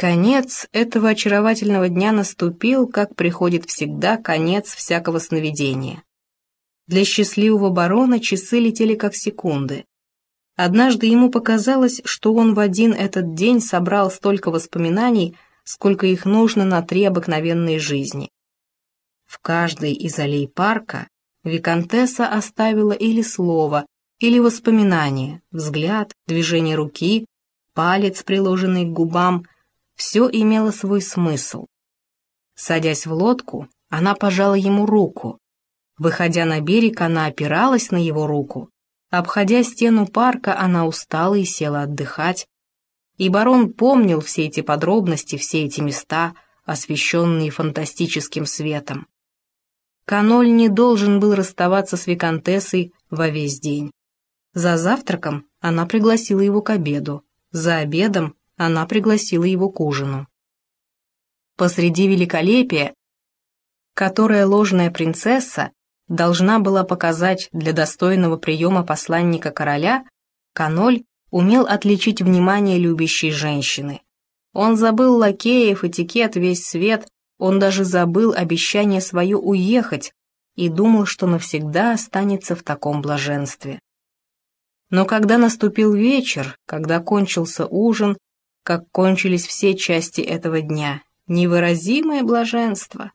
Конец этого очаровательного дня наступил, как приходит всегда конец всякого сновидения. Для счастливого барона часы летели как секунды. Однажды ему показалось, что он в один этот день собрал столько воспоминаний, сколько их нужно на три обыкновенные жизни. В каждой из аллей парка Викантесса оставила или слово, или воспоминание, взгляд, движение руки, палец, приложенный к губам, все имело свой смысл. Садясь в лодку, она пожала ему руку. Выходя на берег, она опиралась на его руку. Обходя стену парка, она устала и села отдыхать. И барон помнил все эти подробности, все эти места, освещенные фантастическим светом. Каноль не должен был расставаться с виконтессой во весь день. За завтраком она пригласила его к обеду, за обедом она пригласила его к ужину. Посреди великолепия, которое ложная принцесса должна была показать для достойного приема посланника короля, Каноль умел отличить внимание любящей женщины. Он забыл лакеев, этикет, весь свет, он даже забыл обещание свое уехать и думал, что навсегда останется в таком блаженстве. Но когда наступил вечер, когда кончился ужин, как кончились все части этого дня, невыразимое блаженство,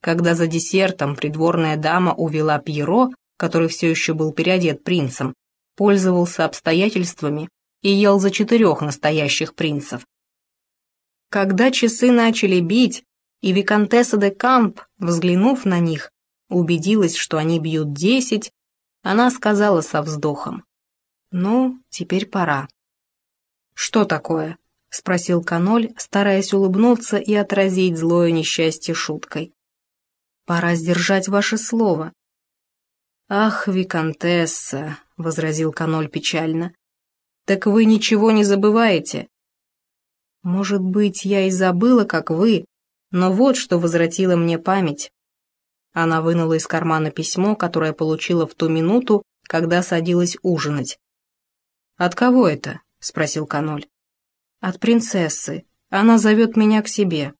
когда за десертом придворная дама увела Пьеро, который все еще был переодет принцем, пользовался обстоятельствами и ел за четырех настоящих принцев. Когда часы начали бить, и Викантесса де Камп, взглянув на них, убедилась, что они бьют десять, она сказала со вздохом. «Ну, теперь пора». «Что такое?» — спросил Каноль, стараясь улыбнуться и отразить злое несчастье шуткой. «Пора сдержать ваше слово». «Ах, Викантесса», — возразил Каноль печально, — «так вы ничего не забываете». «Может быть, я и забыла, как вы, но вот что возвратило мне память. Она вынула из кармана письмо, которое получила в ту минуту, когда садилась ужинать. «От кого это?» — спросил Каноль. «От принцессы. Она зовет меня к себе».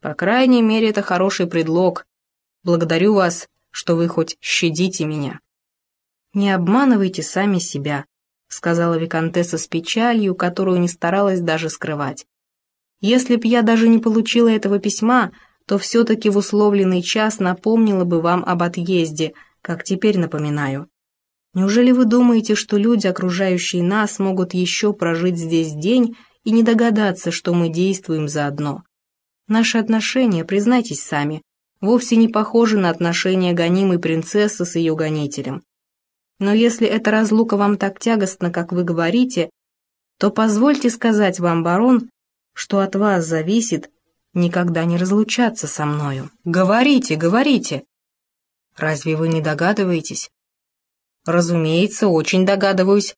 «По крайней мере, это хороший предлог. Благодарю вас, что вы хоть щадите меня». «Не обманывайте сами себя», — сказала Викантесса с печалью, которую не старалась даже скрывать. Если б я даже не получила этого письма, то все-таки в условленный час напомнила бы вам об отъезде, как теперь напоминаю. Неужели вы думаете, что люди, окружающие нас, могут еще прожить здесь день и не догадаться, что мы действуем заодно? Наши отношения, признайтесь сами, вовсе не похожи на отношения гонимой принцессы с ее гонителем. Но если эта разлука вам так тягостна, как вы говорите, то позвольте сказать вам, барон, что от вас зависит никогда не разлучаться со мною. Говорите, говорите. Разве вы не догадываетесь? Разумеется, очень догадываюсь.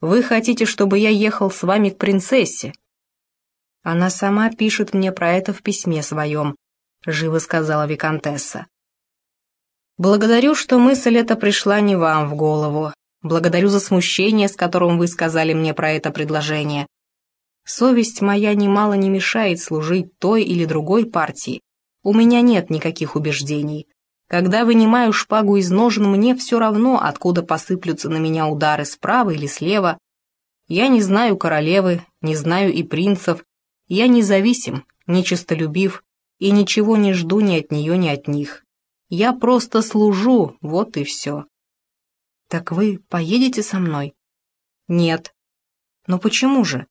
Вы хотите, чтобы я ехал с вами к принцессе? Она сама пишет мне про это в письме своем, живо сказала Викантесса. Благодарю, что мысль эта пришла не вам в голову. Благодарю за смущение, с которым вы сказали мне про это предложение. Совесть моя немало не мешает служить той или другой партии. У меня нет никаких убеждений. Когда вынимаю шпагу из ножен, мне все равно, откуда посыплются на меня удары справа или слева. Я не знаю королевы, не знаю и принцев. Я независим, нечистолюбив, и ничего не жду ни от нее, ни от них. Я просто служу, вот и все. Так вы поедете со мной? Нет. Но почему же?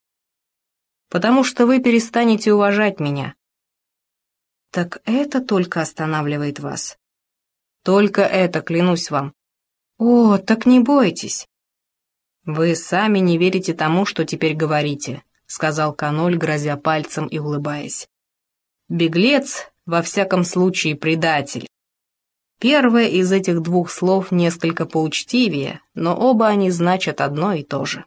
потому что вы перестанете уважать меня. Так это только останавливает вас. Только это, клянусь вам. О, так не бойтесь. Вы сами не верите тому, что теперь говорите, сказал Каноль, грозя пальцем и улыбаясь. Беглец, во всяком случае, предатель. Первое из этих двух слов несколько поучтивее, но оба они значат одно и то же.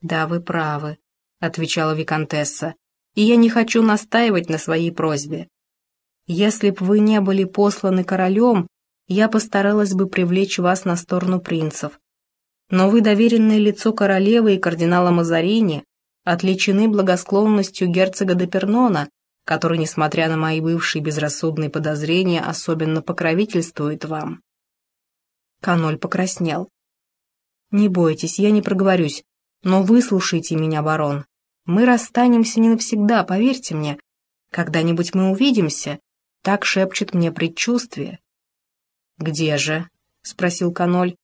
Да, вы правы, отвечала виконтесса, и я не хочу настаивать на своей просьбе. Если б вы не были посланы королем, я постаралась бы привлечь вас на сторону принцев. Но вы доверенное лицо королевы и кардинала Мазарини, отличены благосклонностью герцога де Пернона, который, несмотря на мои бывшие безрассудные подозрения, особенно покровительствует вам. Каноль покраснел. «Не бойтесь, я не проговорюсь, но выслушайте меня, барон. Мы расстанемся не навсегда, поверьте мне. Когда-нибудь мы увидимся, так шепчет мне предчувствие». «Где же?» — спросил Каноль.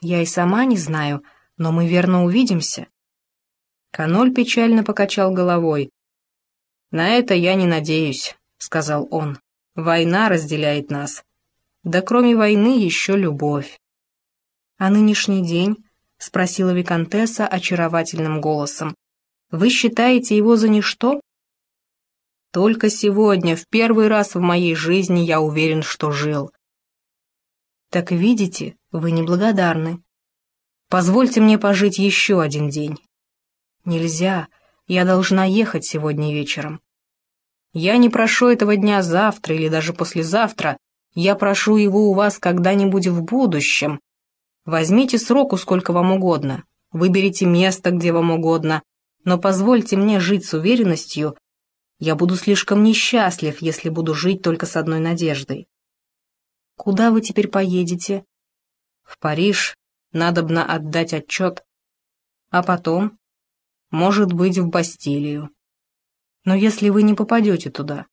«Я и сама не знаю, но мы верно увидимся». Каноль печально покачал головой. «На это я не надеюсь», — сказал он. «Война разделяет нас. Да кроме войны еще любовь». «А нынешний день?» — спросила Викантесса очаровательным голосом. «Вы считаете его за ничто?» «Только сегодня, в первый раз в моей жизни, я уверен, что жил». «Так видите, вы неблагодарны. Позвольте мне пожить еще один день». «Нельзя, я должна ехать сегодня вечером». «Я не прошу этого дня завтра или даже послезавтра, я прошу его у вас когда-нибудь в будущем, Возьмите сроку сколько вам угодно, выберите место, где вам угодно, но позвольте мне жить с уверенностью, я буду слишком несчастлив, если буду жить только с одной надеждой. Куда вы теперь поедете? В Париж. Надобно отдать отчет. А потом? Может быть, в Бастилию. Но если вы не попадете туда,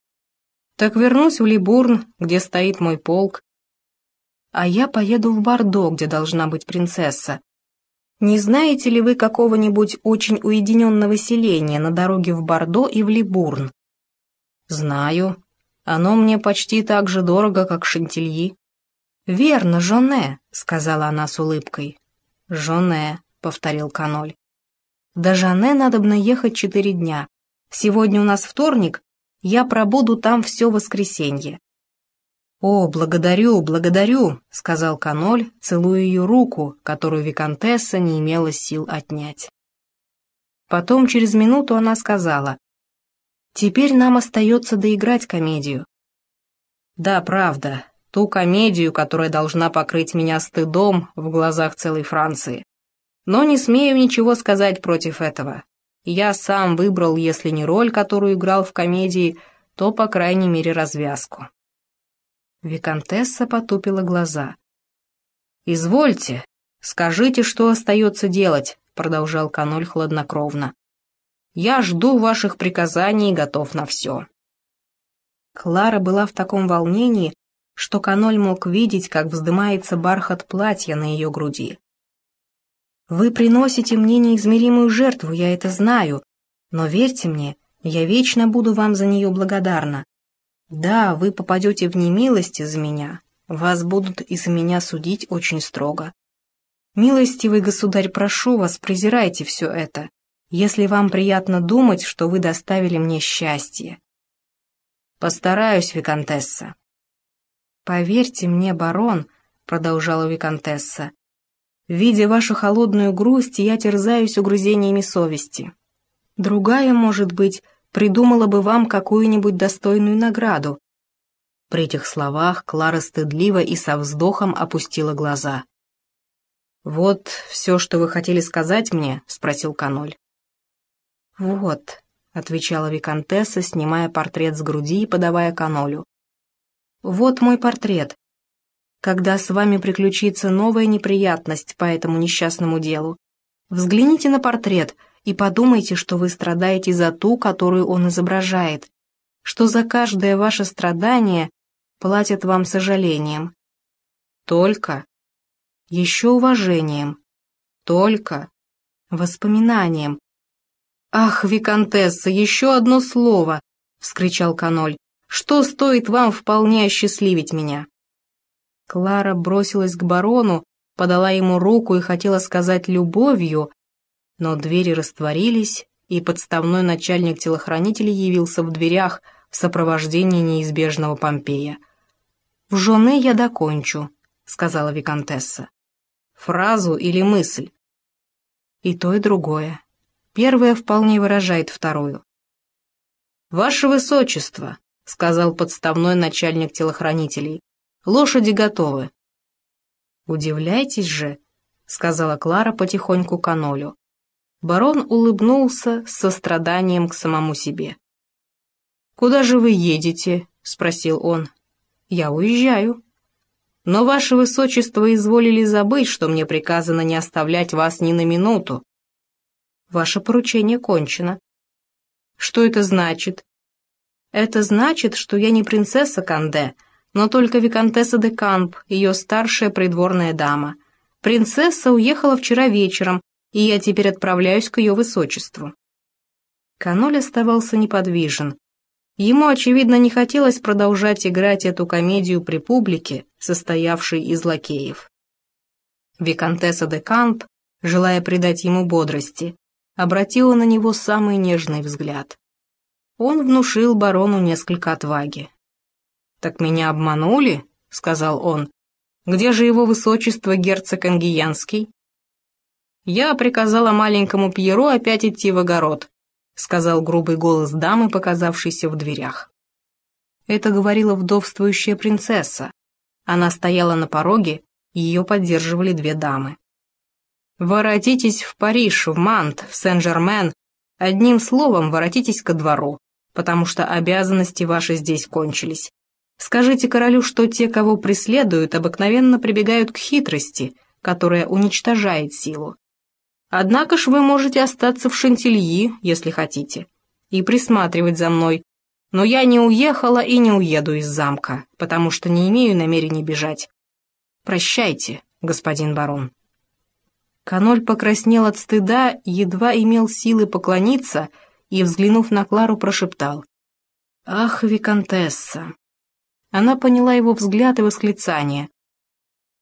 так вернусь в Либурн, где стоит мой полк, а я поеду в Бордо, где должна быть принцесса. Не знаете ли вы какого-нибудь очень уединенного селения на дороге в Бордо и в Либурн? Знаю. Оно мне почти так же дорого, как Шантильи. Верно, Жоне, сказала она с улыбкой. Жоне, повторил Каноль. До Жоне надобно ехать четыре дня. Сегодня у нас вторник, я пробуду там все воскресенье. «О, благодарю, благодарю», — сказал Каноль, целуя ее руку, которую Викантесса не имела сил отнять. Потом, через минуту, она сказала, «Теперь нам остается доиграть комедию». «Да, правда, ту комедию, которая должна покрыть меня стыдом в глазах целой Франции. Но не смею ничего сказать против этого. Я сам выбрал, если не роль, которую играл в комедии, то, по крайней мере, развязку». Викантесса потупила глаза. «Извольте, скажите, что остается делать», — продолжал Каноль хладнокровно. «Я жду ваших приказаний и готов на все». Клара была в таком волнении, что Каноль мог видеть, как вздымается бархат платья на ее груди. «Вы приносите мне неизмеримую жертву, я это знаю, но верьте мне, я вечно буду вам за нее благодарна. Да, вы попадете в немилость из-за меня. Вас будут из-за меня судить очень строго. Милостивый государь, прошу вас, презирайте все это, если вам приятно думать, что вы доставили мне счастье. Постараюсь, Викантесса. Поверьте мне, барон, продолжала Викантесса, видя вашу холодную грусть, я терзаюсь угрызениями совести. Другая, может быть, придумала бы вам какую-нибудь достойную награду». При этих словах Клара стыдливо и со вздохом опустила глаза. «Вот все, что вы хотели сказать мне?» — спросил Каноль. «Вот», — отвечала Викантесса, снимая портрет с груди и подавая Канолю. «Вот мой портрет. Когда с вами приключится новая неприятность по этому несчастному делу, взгляните на портрет — и подумайте, что вы страдаете за ту, которую он изображает, что за каждое ваше страдание платят вам сожалением. Только еще уважением, только воспоминанием. «Ах, Викантесса, еще одно слово!» — вскричал Каноль. «Что стоит вам вполне осчастливить меня?» Клара бросилась к барону, подала ему руку и хотела сказать «любовью», но двери растворились, и подставной начальник телохранителей явился в дверях в сопровождении неизбежного Помпея. «В жены я докончу», — сказала Викантесса. «Фразу или мысль?» «И то, и другое. Первое вполне выражает вторую». «Ваше Высочество», — сказал подставной начальник телохранителей, — «лошади готовы». «Удивляйтесь же», — сказала Клара потихоньку Канолю. Барон улыбнулся с состраданием к самому себе. «Куда же вы едете?» — спросил он. «Я уезжаю». «Но ваше высочество изволили забыть, что мне приказано не оставлять вас ни на минуту». «Ваше поручение кончено». «Что это значит?» «Это значит, что я не принцесса Канде, но только виконтесса де Камп, ее старшая придворная дама. Принцесса уехала вчера вечером, и я теперь отправляюсь к ее высочеству». Каноль оставался неподвижен. Ему, очевидно, не хотелось продолжать играть эту комедию при публике, состоявшей из лакеев. Викантесса де Камп, желая придать ему бодрости, обратила на него самый нежный взгляд. Он внушил барону несколько отваги. «Так меня обманули?» — сказал он. «Где же его высочество герцог Ангиянский?» «Я приказала маленькому Пьеро опять идти в огород», — сказал грубый голос дамы, показавшейся в дверях. Это говорила вдовствующая принцесса. Она стояла на пороге, ее поддерживали две дамы. «Воротитесь в Париж, в Мант, в Сен-Жермен, одним словом, воротитесь ко двору, потому что обязанности ваши здесь кончились. Скажите королю, что те, кого преследуют, обыкновенно прибегают к хитрости, которая уничтожает силу. Однако ж вы можете остаться в Шантильи, если хотите, и присматривать за мной. Но я не уехала и не уеду из замка, потому что не имею намерения бежать. Прощайте, господин барон». Каноль покраснел от стыда, едва имел силы поклониться и, взглянув на Клару, прошептал. «Ах, виконтесса!» Она поняла его взгляд и восклицание.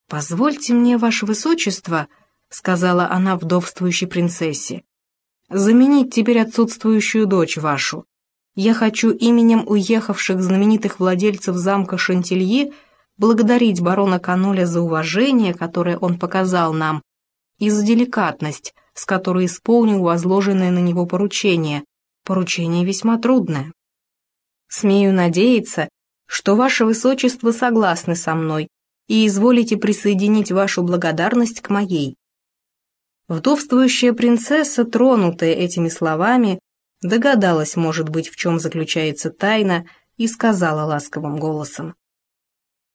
«Позвольте мне, ваше высочество», сказала она вдовствующей принцессе. «Заменить теперь отсутствующую дочь вашу. Я хочу именем уехавших знаменитых владельцев замка Шантильи благодарить барона Каноля за уважение, которое он показал нам, и за деликатность, с которой исполнил возложенное на него поручение. Поручение весьма трудное. Смею надеяться, что ваше высочество согласны со мной и изволите присоединить вашу благодарность к моей. Вдовствующая принцесса, тронутая этими словами, догадалась, может быть, в чем заключается тайна, и сказала ласковым голосом.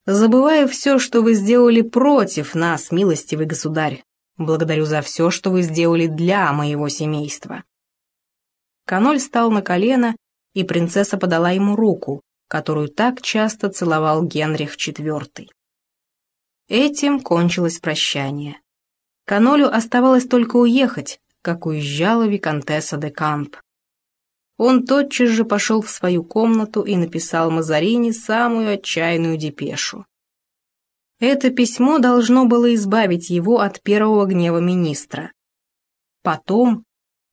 «Забываю все, что вы сделали против нас, милостивый государь. Благодарю за все, что вы сделали для моего семейства». Каноль стал на колено, и принцесса подала ему руку, которую так часто целовал Генрих IV. Этим кончилось прощание. Канолю оставалось только уехать, как уезжала виконтесса де Камп. Он тотчас же пошел в свою комнату и написал Мазарини самую отчаянную депешу. Это письмо должно было избавить его от первого гнева министра. Потом,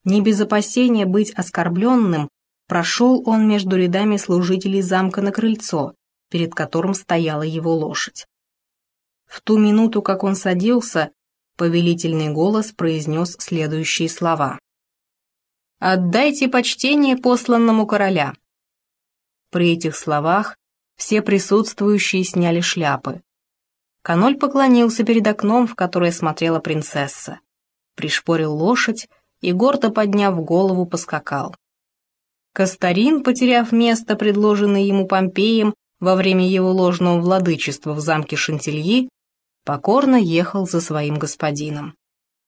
не без опасения быть оскорбленным, прошел он между рядами служителей замка на крыльцо, перед которым стояла его лошадь. В ту минуту, как он садился, повелительный голос произнес следующие слова. «Отдайте почтение посланному короля». При этих словах все присутствующие сняли шляпы. Каноль поклонился перед окном, в которое смотрела принцесса, пришпорил лошадь и, гордо подняв голову, поскакал. Кастарин, потеряв место, предложенное ему Помпеем во время его ложного владычества в замке Шантильи, покорно ехал за своим господином.